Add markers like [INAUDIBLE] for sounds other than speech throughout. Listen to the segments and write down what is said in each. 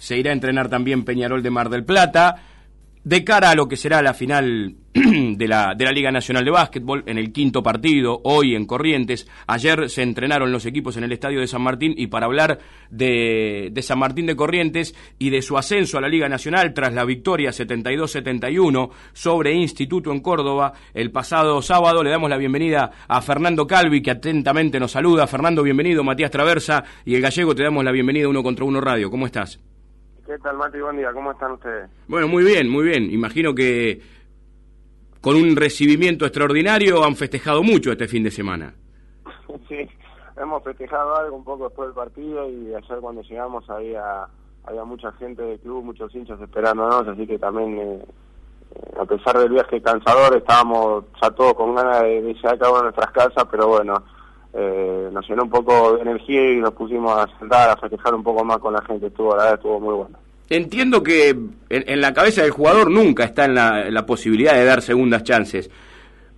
se irá a entrenar también Peñarol de Mar del Plata de cara a lo que será la final [CLEARS THROAT] de la, de la Liga Nacional de Básquetbol en el quinto partido, hoy en Corrientes. Ayer se entrenaron los equipos en el Estadio de San Martín y para hablar de, de San Martín de Corrientes y de su ascenso a la Liga Nacional tras la victoria 72-71 sobre Instituto en Córdoba el pasado sábado, le damos la bienvenida a Fernando Calvi que atentamente nos saluda. Fernando, bienvenido. Matías Traversa y el gallego te damos la bienvenida Uno contra Uno Radio. ¿Cómo estás? ¿Qué tal, Mati? Buen día, ¿cómo están ustedes? Bueno, muy bien, muy bien. Imagino que con un recibimiento extraordinario han festejado mucho este fin de semana. [LAUGHS] sí, hemos festejado algo un poco después del partido y ayer cuando llegamos había, había mucha gente del club, muchos hinchas esperándonos, así que también, eh, a pesar del viaje cansador, estábamos ya todos con ganas de, de llegar a de nuestras casas, pero bueno eh, nos llenó un poco de energía y nos pusimos a sentar, a festejar un poco más con la gente. Estuvo, la verdad, estuvo muy bueno. Entiendo que en, la cabeza del jugador nunca está en la, posibilidad de dar segundas chances,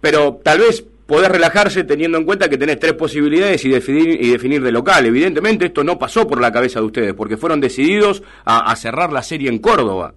pero tal vez podés relajarse teniendo en cuenta que tenés tres posibilidades y definir, y definir de local. Evidentemente esto no pasó por la cabeza de ustedes, porque fueron decididos a cerrar la serie en Córdoba.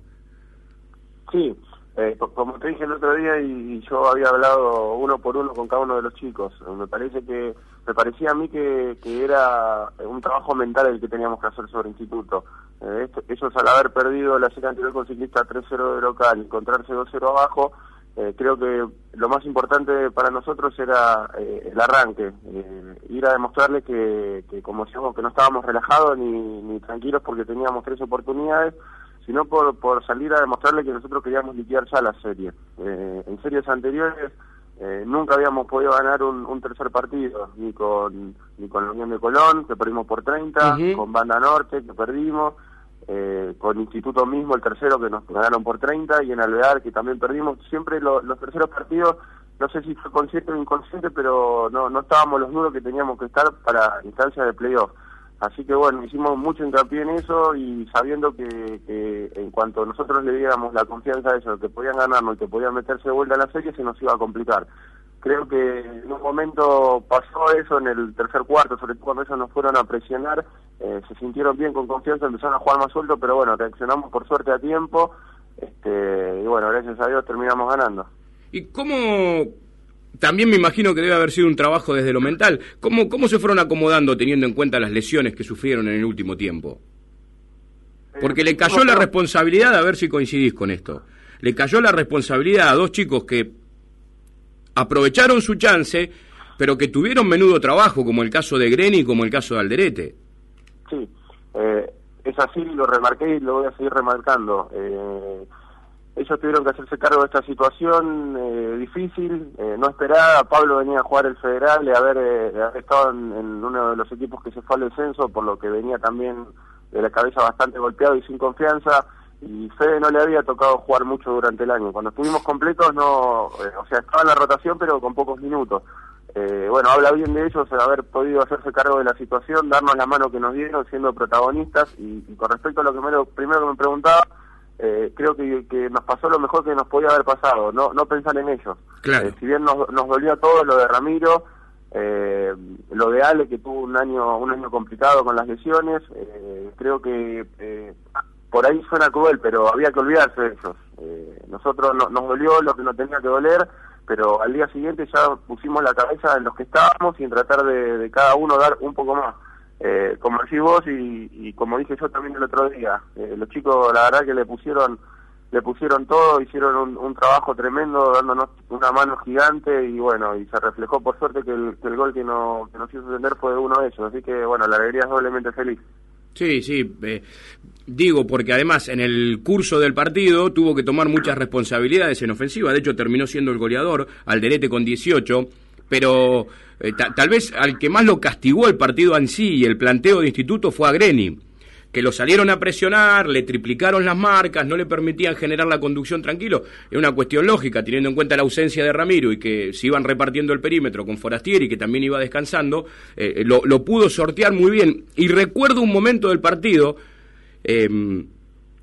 Sí, eh, como te dije el otro día y, yo había hablado uno por uno con cada uno de los chicos, me parece que me parecía a mí que, era un trabajo mental el que teníamos que hacer sobre instituto. Eh, ellos al haber perdido la serie anterior con ciclista 3-0 de local, encontrarse 2-0 abajo, eh, creo que lo más importante para nosotros era eh, el arranque, ir a demostrarles que, como decíamos, que no estábamos relajados ni, ni tranquilos porque teníamos tres oportunidades sino por, por salir a demostrarle que nosotros queríamos liquidar ya la serie. Eh, en series anteriores eh, nunca habíamos podido ganar un, tercer partido, ni con, ni con la Unión de Colón, que perdimos por 30, con Banda Norte, que perdimos, eh, con Instituto mismo, el tercero, que nos ganaron por 30, y en Alvear, que también perdimos. Siempre los terceros partidos, no sé si fue consciente o inconsciente, pero no, no estábamos los duros que teníamos que estar para instancias de playoff. Así que bueno, hicimos mucho hincapié en eso y sabiendo que, en cuanto nosotros le diéramos la confianza a ellos, que podían ganarnos y que podían meterse de vuelta a la serie, se nos iba a complicar. Creo que en un momento pasó eso en el tercer cuarto, sobre todo cuando ellos nos fueron a presionar, eh, se sintieron bien con confianza, empezaron a jugar más suelto, pero bueno, reaccionamos por suerte a tiempo este, y bueno, gracias a Dios terminamos ganando. ¿Y cómo, también me imagino que debe haber sido un trabajo desde lo mental. ¿Cómo, cómo se fueron acomodando teniendo en cuenta las lesiones que sufrieron en el último tiempo? Porque le cayó la responsabilidad, a ver si coincidís con esto, le cayó la responsabilidad a dos chicos que aprovecharon su chance, pero que tuvieron menudo trabajo, como el caso de Greni y como el caso de Alderete. Sí, eh, es así, lo remarqué y lo voy a seguir remarcando. Eh, ellos tuvieron que hacerse cargo de esta situación eh, difícil, eh, no esperada. Pablo venía a jugar el federal, de haber, eh, estado en, uno de los equipos que se fue al descenso, por lo que venía también de la cabeza bastante golpeado y sin confianza. Y Fede no le había tocado jugar mucho durante el año. Cuando estuvimos completos, no, o sea, estaba en la rotación, pero con pocos minutos. bueno, habla bien de ellos, haber podido hacerse cargo de la situación, darnos la mano que nos dieron, siendo protagonistas. Y, con respecto a lo que me, lo primero que me preguntaba, eh, creo que, que, nos pasó lo mejor que nos podía haber pasado, no, no pensar en ellos. Eh, si bien nos, nos dolió todo lo de Ramiro, eh, lo de Ale que tuvo un año un año complicado con las lesiones, creo que por ahí suena cruel, pero había que olvidarse de ellos. nosotros nos dolió lo que nos tenía que doler, pero al día siguiente ya pusimos la cabeza en los que estábamos y en tratar de cada uno dar un poco más. Eh, como decís vos y, como dije yo también el otro día, eh, los chicos la verdad que le pusieron le pusieron todo, hicieron un, trabajo tremendo, dándonos una mano gigante y bueno, y se reflejó por suerte que el, gol que, no, nos hizo tener fue uno de ellos, así que bueno, la alegría es doblemente feliz. Sí, sí, eh, digo porque además en el curso del partido tuvo que tomar muchas responsabilidades en ofensiva, de hecho terminó siendo el goleador, Alderete con 18, pero eh, tal vez al que más lo castigó el partido en sí y el planteo de instituto fue a Greni, que lo salieron a presionar, le triplicaron las marcas, no le permitían generar la conducción tranquilo. Es una cuestión lógica, teniendo en cuenta la ausencia de Ramiro y que se iban repartiendo el perímetro con Forastieri, que también iba descansando, eh, lo, pudo sortear muy bien. Y recuerdo un momento del partido, em,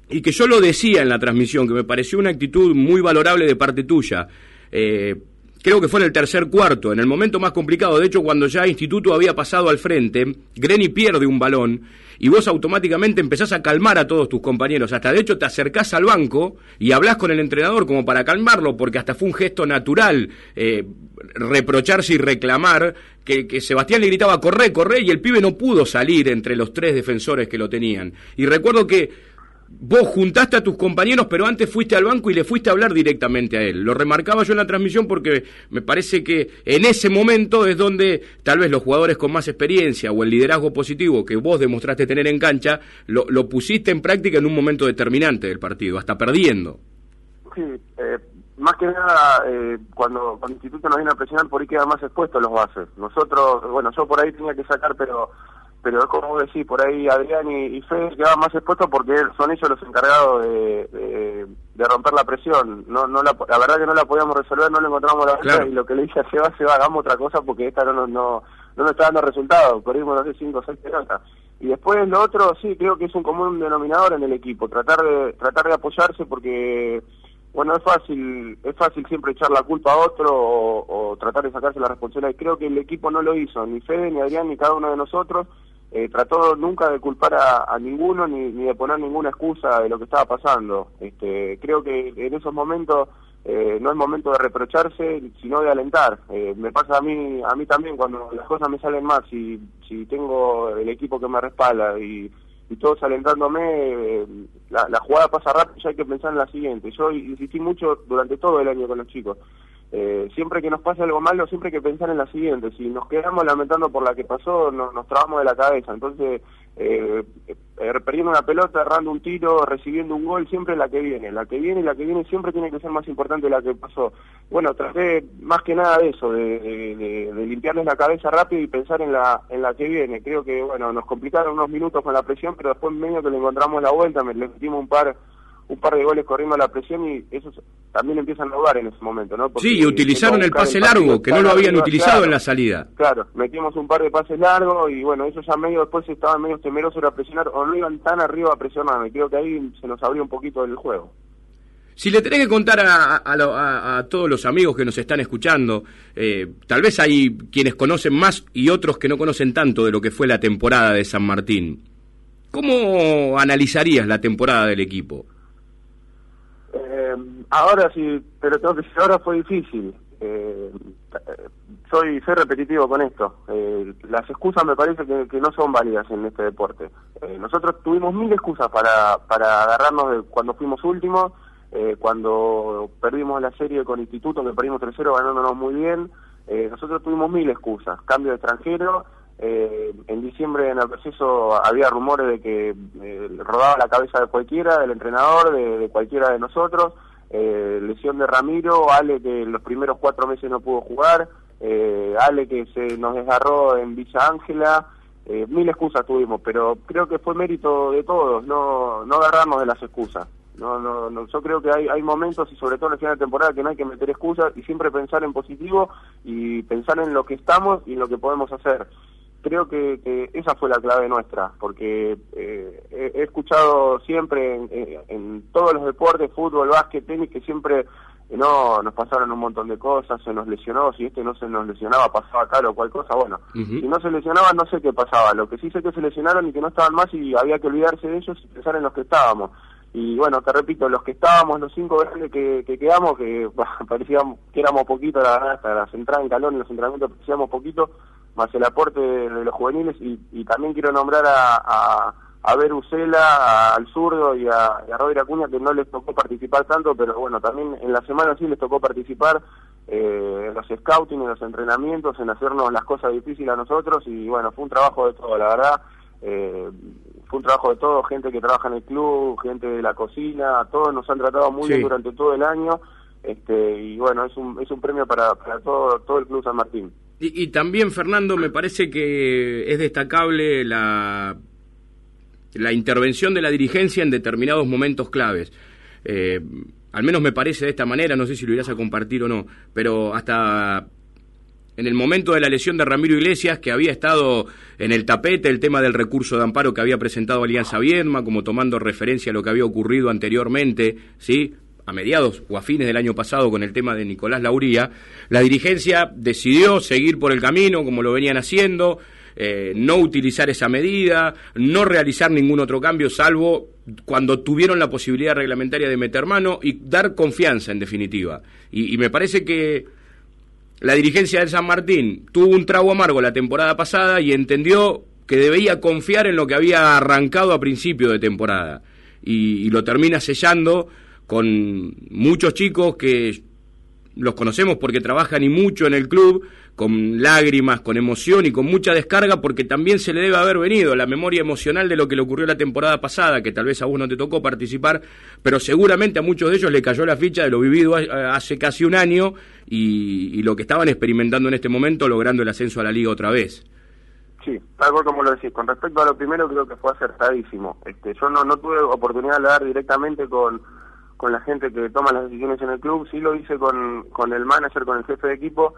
y que yo lo decía en la transmisión, que me pareció una actitud muy valorable de parte tuya. Eh, creo que fue en el tercer cuarto, en el momento más complicado. De hecho, cuando ya Instituto había pasado al frente, Greni pierde un balón y vos automáticamente empezás a calmar a todos tus compañeros. Hasta de hecho te acercás al banco y hablas con el entrenador como para calmarlo, porque hasta fue un gesto natural eh, reprocharse y reclamar que, que, Sebastián le gritaba corre, corre y el pibe no pudo salir entre los tres defensores que lo tenían. Y recuerdo que vos juntaste a tus compañeros, pero antes fuiste al banco y le fuiste a hablar directamente a él. Lo remarcaba yo en la transmisión porque me parece que en ese momento es donde tal vez los jugadores con más experiencia o el liderazgo positivo que vos demostraste tener en cancha, lo, lo pusiste en práctica en un momento determinante del partido, hasta perdiendo. Sí, eh, más que nada, eh, cuando, cuando el instituto nos viene a presionar, por ahí quedan más expuestos los bases. Nosotros, bueno, yo por ahí tenía que sacar, pero pero es como decís, por ahí Adrián y, y Fede quedaban más expuestos porque son ellos los encargados de, de, romper la presión. No, no la, la, verdad que no la podíamos resolver, no le encontramos la vuelta y lo que le dije a Seba, Seba, hagamos otra cosa porque esta no, no, no, no nos está dando resultados, perdimos, no sé, cinco o seis pelotas. Y después lo otro, sí, creo que es un común denominador en el equipo, tratar de, tratar de apoyarse porque bueno, es fácil, es fácil siempre echar la culpa a otro o, o, tratar de sacarse la responsabilidad. Creo que el equipo no lo hizo, ni Fede, ni Adrián, ni cada uno de nosotros eh, trató nunca de culpar a, ninguno ni, ni, de poner ninguna excusa de lo que estaba pasando. Este, creo que en esos momentos eh, no es momento de reprocharse, sino de alentar. Eh, me pasa a mí, a mí también cuando las cosas me salen mal, si, si tengo el equipo que me respalda y, y todos alentándome, eh, la, la, jugada pasa rápido y hay que pensar en la siguiente. Yo insistí mucho durante todo el año con los chicos. Eh, siempre que nos pase algo malo, siempre hay que pensar en la siguiente. Si nos quedamos lamentando por la que pasó, nos trabamos de la cabeza. Entonces, eh, eh, perdiendo una pelota, errando un tiro, recibiendo un gol, siempre la que viene. La que viene y la que viene siempre tiene que ser más importante la que pasó. Bueno, traté más que nada de eso, de, de, limpiarles la cabeza rápido y pensar en la, en la que viene. Creo que, bueno, nos complicaron unos minutos con la presión, pero después medio que le encontramos la vuelta, le metimos un par un par de goles corriendo a la presión y esos también empiezan a jugar en ese momento, ¿no? sí, y utilizaron el pase largo, que no lo habían utilizado en la salida. Claro, metimos un par de pases largos y bueno, ellos ya medio después estaban medio temerosos a presionar o no iban tan arriba a presionar, y creo que ahí se nos abrió un poquito el juego. Si le tenés que contar a, a, a, todos los amigos que nos están escuchando, eh, tal vez hay quienes conocen más y otros que no conocen tanto de lo que fue la temporada de San Martín. ¿Cómo analizarías la temporada del equipo? Ahora sí, pero tengo que decir, ahora fue difícil. Eh, soy, soy repetitivo con esto. Eh, las excusas me parece que, no son válidas en este deporte. Eh, nosotros tuvimos mil excusas para, para agarrarnos de cuando fuimos últimos, eh, cuando perdimos la serie con Instituto, que perdimos tercero ganándonos muy bien. Nosotros tuvimos mil excusas. Cambio de extranjero, en diciembre en el proceso había rumores de que rodaba la cabeza de cualquiera, del entrenador, de, de cualquiera de nosotros. Eh, lesión de Ramiro, Ale que los primeros cuatro meses no pudo jugar, eh, Ale que se nos desgarró en Villa Ángela, eh, mil excusas tuvimos, pero creo que fue mérito de todos, no, no agarrarnos de las excusas. No, no, no, yo creo que hay, hay momentos y sobre todo en el final de temporada que no hay que meter excusas y siempre pensar en positivo y pensar en lo que estamos y en lo que podemos hacer creo que, que, esa fue la clave nuestra, porque eh, he, he, escuchado siempre en, en, en, todos los deportes, fútbol, básquet, tenis, que siempre eh, no nos pasaron un montón de cosas, se nos lesionó, si este no se nos lesionaba, pasaba tal o cual cosa, bueno, uh -huh. si no se lesionaba no sé qué pasaba, lo que sí sé que se lesionaron y que no estaban más y había que olvidarse de ellos y pensar en los que estábamos. Y bueno, te repito, los que estábamos, los cinco grandes que, que quedamos, que bah, [LAUGHS] parecíamos que éramos poquito, la verdad, hasta las entradas en calón, en los entrenamientos parecíamos poquito, más el aporte de, de los juveniles y, y, también quiero nombrar a, a, a Berusela, al zurdo y a, y a Robert Acuña que no les tocó participar tanto, pero bueno, también en la semana sí les tocó participar eh, en los scouting, en los entrenamientos, en hacernos las cosas difíciles a nosotros y bueno, fue un trabajo de todo, la verdad. Eh, fue un trabajo de todo, gente que trabaja en el club, gente de la cocina, todos nos han tratado muy sí. bien durante todo el año este y bueno, es un, es un premio para, para todo, todo el Club San Martín. Y, también, Fernando, me parece que es destacable la, la intervención de la dirigencia en determinados momentos claves. Eh, al menos me parece de esta manera, no sé si lo irás a compartir o no, pero hasta en el momento de la lesión de Ramiro Iglesias, que había estado en el tapete el tema del recurso de amparo que había presentado Alianza Viedma, como tomando referencia a lo que había ocurrido anteriormente, ¿sí? A mediados o a fines del año pasado con el tema de Nicolás Lauría, la dirigencia decidió seguir por el camino como lo venían haciendo, eh, no utilizar esa medida, no realizar ningún otro cambio salvo cuando tuvieron la posibilidad reglamentaria de meter mano y dar confianza en definitiva. Y, me parece que la dirigencia del San Martín tuvo un trago amargo la temporada pasada y entendió que debía confiar en lo que había arrancado a principio de temporada. Y, lo termina sellando con muchos chicos que los conocemos porque trabajan y mucho en el club, con lágrimas, con emoción y con mucha descarga, porque también se le debe haber venido la memoria emocional de lo que le ocurrió la temporada pasada, que tal vez a vos no te tocó participar, pero seguramente a muchos de ellos le cayó la ficha de lo vivido hace casi un año y, lo que estaban experimentando en este momento, logrando el ascenso a la liga otra vez. Sí, tal cual como lo decís. Con respecto a lo primero, creo que fue acertadísimo. Este, yo no, no tuve oportunidad de hablar directamente con, con la gente que toma las decisiones en el club, sí lo hice con, con el manager, con el jefe de equipo,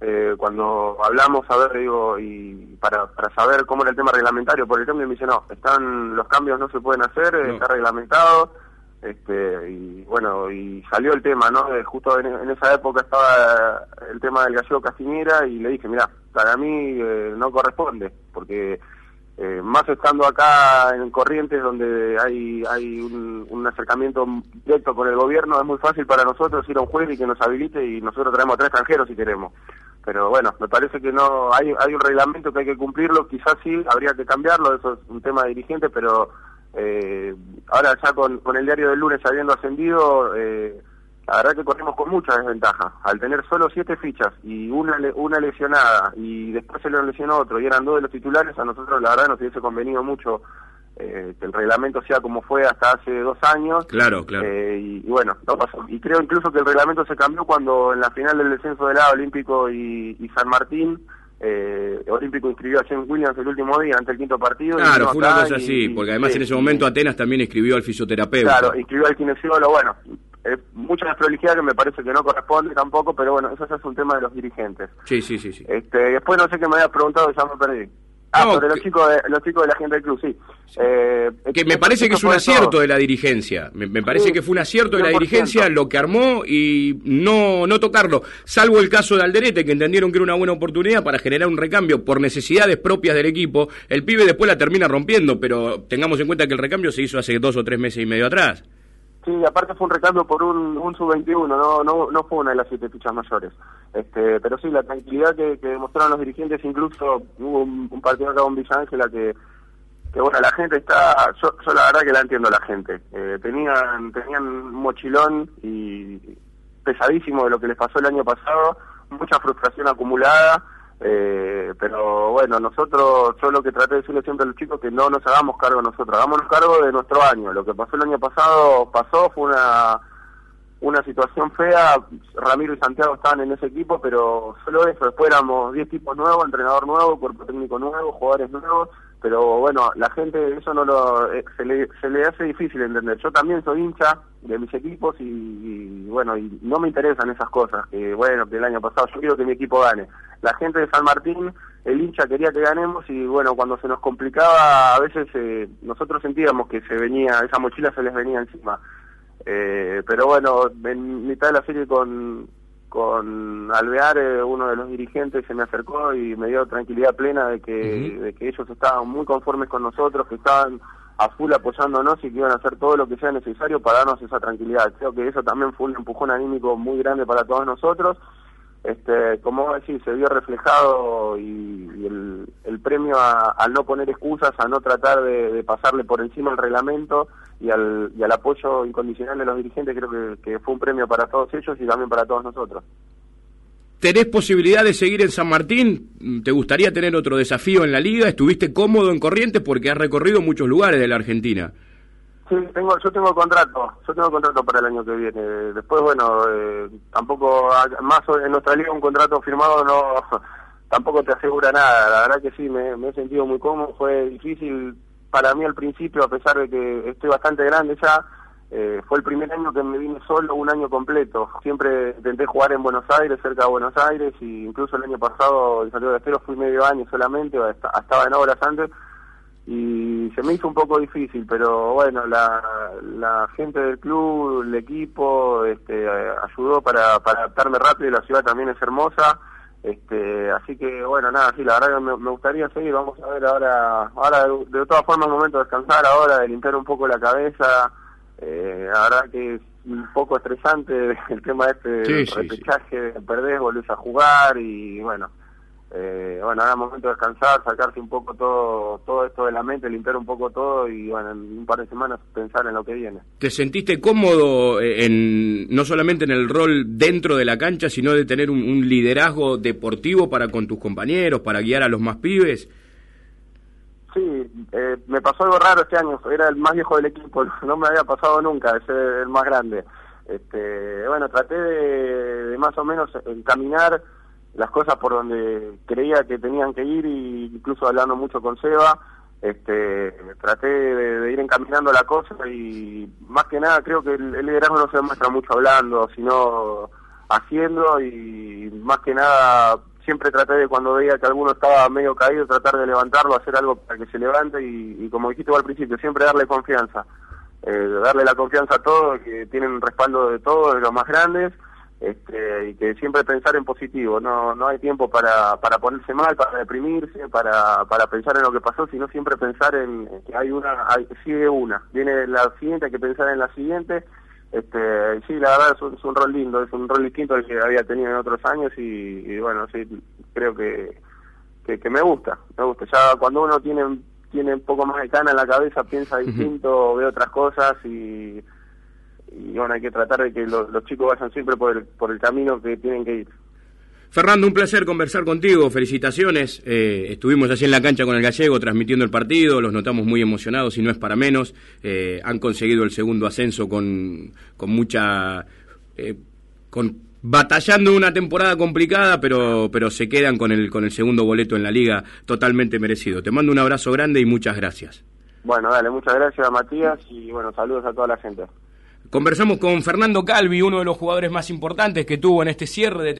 eh, cuando hablamos, a ver, digo, y para, para saber cómo era el tema reglamentario, por cambio me dice, no, están los cambios no se pueden hacer, no. está reglamentado, este y bueno, y salió el tema, ¿no? Eh, justo en, en, esa época estaba el tema del gallego Castiñera y le dije, mira, para mí eh, no corresponde, porque eh, más estando acá en Corrientes donde hay hay un, un, acercamiento directo con el gobierno, es muy fácil para nosotros ir a un juez y que nos habilite y nosotros traemos a tres extranjeros si queremos. Pero bueno, me parece que no hay hay un reglamento que hay que cumplirlo, quizás sí, habría que cambiarlo, eso es un tema dirigente, pero eh, ahora ya con, con el diario del lunes habiendo ascendido... Eh, la verdad que corrimos con mucha desventaja. Al tener solo siete fichas y una una lesionada y después se le lesionó otro y eran dos de los titulares, a nosotros la verdad nos hubiese convenido mucho eh, que el reglamento sea como fue hasta hace dos años. Claro, claro. Eh, y, y, bueno, no pasó. Y creo incluso que el reglamento se cambió cuando en la final del descenso del A Olímpico y, y San Martín eh, Olímpico inscribió a James Williams el último día ante el quinto partido. Claro, fue una cosa así, porque además en ese momento Atenas también inscribió al fisioterapeuta. Claro, inscribió al kinesiólogo, bueno, eh, mucha desprolijidad que me parece que no corresponde tampoco, pero bueno, eso ya es un tema de los dirigentes. Sí, sí, sí. sí. Este, después no sé qué me había preguntado, ya me perdí. Ah, no, sobre que, los chicos de, los chicos de la gente del club, sí. sí. Eh, que me parece que es un acierto todo. de la dirigencia. Me, me parece sí, que fue un acierto 100%. de la dirigencia lo que armó y no, no tocarlo. Salvo el caso de Alderete, que entendieron que era una buena oportunidad para generar un recambio por necesidades propias del equipo. El pibe después la termina rompiendo, pero tengamos en cuenta que el recambio se hizo hace dos o tres meses y medio atrás. Sí, aparte fue un recambio por un, un sub-21, no, no, no fue una de las siete fichas mayores. Este, pero sí, la tranquilidad que, que demostraron los dirigentes, incluso hubo un, un partido acá con Villa Ángela que, que, bueno, la gente está, yo, yo la verdad que la entiendo la gente. Eh, tenían, tenían un mochilón y pesadísimo de lo que les pasó el año pasado, mucha frustración acumulada eh, pero bueno, nosotros, yo lo que traté de decirle siempre a los chicos que no nos hagamos cargo nosotros, hagámonos cargo de nuestro año. Lo que pasó el año pasado pasó, fue una una situación fea. Ramiro y Santiago estaban en ese equipo, pero solo eso. Después éramos 10 tipos nuevos, entrenador nuevo, cuerpo técnico nuevo, jugadores nuevos. Pero bueno, la gente eso no lo eh, se, le, se le hace difícil entender. Yo también soy hincha de mis equipos y, y, bueno, y no me interesan esas cosas. Que bueno, que el año pasado yo quiero que mi equipo gane. La gente de San Martín, el hincha quería que ganemos y bueno, cuando se nos complicaba, a veces eh, nosotros sentíamos que se venía, esa mochila se les venía encima. Eh, pero bueno, en mitad de la serie con, con Alvear, eh, uno de los dirigentes se me acercó y me dio tranquilidad plena de que, uh -huh. de que ellos estaban muy conformes con nosotros, que estaban a full apoyándonos y que iban a hacer todo lo que sea necesario para darnos esa tranquilidad. Creo que eso también fue un empujón anímico muy grande para todos nosotros. Este, como decir, se vio reflejado y, el, el, premio al no poner excusas, a no tratar de, pasarle por encima el reglamento y al, apoyo incondicional de los dirigentes, creo que, que fue un premio para todos ellos y también para todos nosotros. ¿Tenés posibilidad de seguir en San Martín? ¿Te gustaría tener otro desafío en la liga? ¿Estuviste cómodo en Corrientes porque has recorrido muchos lugares de la Argentina? Sí, tengo, yo tengo contrato, yo tengo contrato para el año que viene. Después, bueno, eh, tampoco, más en nuestra liga un contrato firmado no, [LAUGHS] tampoco te asegura nada. La verdad que sí, me, he sentido muy cómodo, fue difícil para mí al principio, a pesar de que estoy bastante grande ya, eh, fue el primer año que me vine solo, un año completo. Siempre intenté jugar en Buenos Aires, cerca de Buenos Aires, y incluso el año pasado en Santiago de Estero fui medio año solamente, estaba en obras antes, y se me hizo un poco difícil, pero bueno, la, la gente del club, el equipo, este, ayudó para, para adaptarme rápido, la ciudad también es hermosa, este, así que bueno, nada, sí, la verdad que me, gustaría seguir, vamos a ver ahora, ahora de, todas formas es momento de descansar ahora, de limpiar un poco la cabeza, eh, la verdad que es un poco estresante [LAUGHS] el tema este del repechaje, perdés, volvés a jugar y bueno, eh, bueno, ahora es momento de descansar, sacarse un poco todo, todo esto de la mente, limpiar un poco todo y bueno, en un par de semanas pensar en lo que viene. ¿Te sentiste cómodo eh, en no solamente en el rol dentro de la cancha, sino de tener un, liderazgo deportivo para con tus compañeros, para guiar a los más pibes? Sí, eh, me pasó algo raro este año, era el más viejo del equipo, [LAUGHS] no me había pasado nunca, de ser el más grande. Este, bueno, traté de más o menos encaminar las cosas por donde creía que tenían que ir y incluso hablando mucho con Seba, este, traté de, ir encaminando la cosa y más que nada creo que el, liderazgo no se demuestra mucho hablando, sino haciendo y más que nada siempre traté de cuando veía que alguno estaba medio caído tratar de levantarlo, hacer algo para que se levante y, como dijiste al principio, siempre darle confianza, eh, darle la confianza a todos, que tienen respaldo de todos, de los más grandes este, y que siempre pensar en positivo, no no hay tiempo para, para ponerse mal, para deprimirse, para, para pensar en lo que pasó, sino siempre pensar en que hay una, hay, sigue una, viene la siguiente, hay que pensar en la siguiente, este, sí, la verdad es un, rol lindo, es un rol distinto al que había tenido en otros años y, bueno, sí, creo que, que, me gusta, me gusta, ya cuando uno tiene, tiene un poco más de cana en la cabeza, piensa distinto, ve otras cosas y y bueno, hay que tratar de que los, chicos vayan siempre por el, por el camino que tienen que ir. Fernando, un placer conversar contigo, felicitaciones. Eh, estuvimos así en la cancha con el gallego transmitiendo el partido, los notamos muy emocionados y no es para menos. Eh, han conseguido el segundo ascenso con, con mucha... Eh, con batallando una temporada complicada, pero, pero se quedan con el, con el segundo boleto en la liga totalmente merecido. Te mando un abrazo grande y muchas gracias. Bueno, dale, muchas gracias a Matías y bueno, saludos a toda la gente. Conversamos con Fernando Calvi, uno de los jugadores más importantes que tuvo en este cierre de